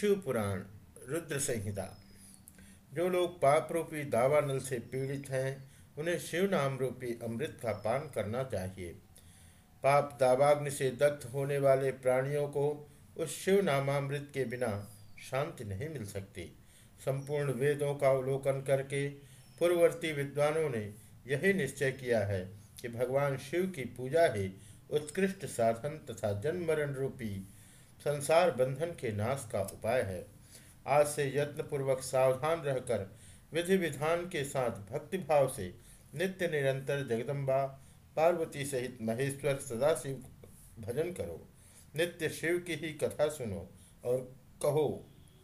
शिव पुराण, रुद्र संहिता। जो लोग पाप रूपी दावानल से पीड़ित हैं, उन्हें शिव नाम रूपी अमृत का पान करना चाहिए। पाप दावाग्नि से दत्त होने वाले प्राणियों को उस शिव नामामृत के बिना शांति नहीं मिल सकती। संपूर्ण वेदों का अवलोकन करके पूर्ववर्ती विद्वानों ने यही निश्चय किया है कि भगवान शिव की पूजा ही उत्कृष्ट साधन तथा जन्म मरण रूपी संसार बंधन के नाश का उपाय है। आज से यत्नपूर्वक सावधान रहकर विधि विधान के साथ भक्तिभाव से नित्य निरंतर जगदम्बा, पार्वती सहित महेश्वर सदाशिव भजन करो। नित्य शिव की ही कथा सुनो और कहो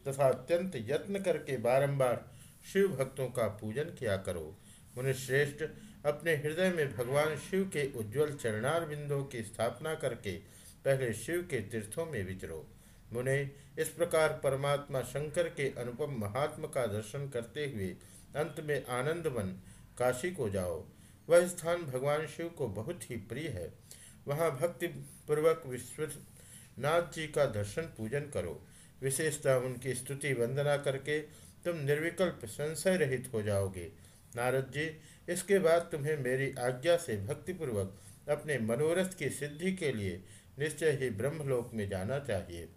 तथा अत्यंत यत्न करके बारंबार शिव भक्तों का पूजन किया करो। मुनिश्रेष्ठ, अपने हृदय में भगवान शिव के उज्जवल चरणार बिंदों की स्थापना करके पहले शिव के तीर्थों में विचरो मुने, इस प्रकार परमात्मा शंकर के अनुपम महात्मा का दर्शन करते हुए अंत में आनंदवन काशी को जाओ। वह स्थान भगवान शिव को बहुत ही प्रिय है। वहाँ भक्ति पूर्वक विश्वनाथ जी का दर्शन पूजन करो। विशेषतः उनकी स्तुति वंदना करके तुम निर्विकल्प संशय रहित हो जाओगे। नारद जी, इसके बाद तुम्हें मेरी आज्ञा से भक्तिपूर्वक अपने मनोरथ की सिद्धि के लिए निश्चय ही ब्रह्मलोक में जाना चाहिए।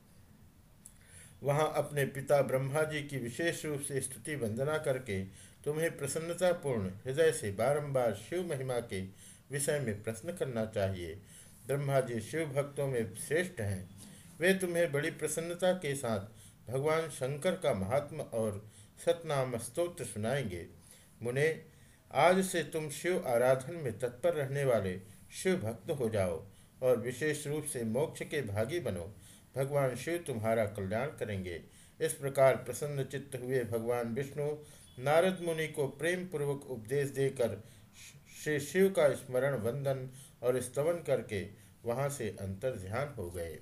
वहाँ अपने पिता ब्रह्मा जी की विशेष रूप से स्तुति वंदना करके तुम्हें प्रसन्नतापूर्ण हृदय से बारंबार शिव महिमा के विषय में प्रश्न करना चाहिए। ब्रह्मा जी शिव भक्तों में श्रेष्ठ हैं। वे तुम्हें बड़ी प्रसन्नता के साथ भगवान शंकर का महात्मा और सतनाम स्तोत्र सुनाएँगे। मुने, आज से तुम शिव आराधन में तत्पर रहने वाले शिव भक्त हो जाओ। और विशेष रूप से मोक्ष के भागी बनो। भगवान शिव तुम्हारा कल्याण करेंगे। इस प्रकार प्रसन्न चित्त हुए भगवान विष्णु नारद मुनि को प्रेम पूर्वक उपदेश देकर श्री शिव का स्मरण, वंदन और स्तवन करके वहाँ से अंतर ध्यान हो गए।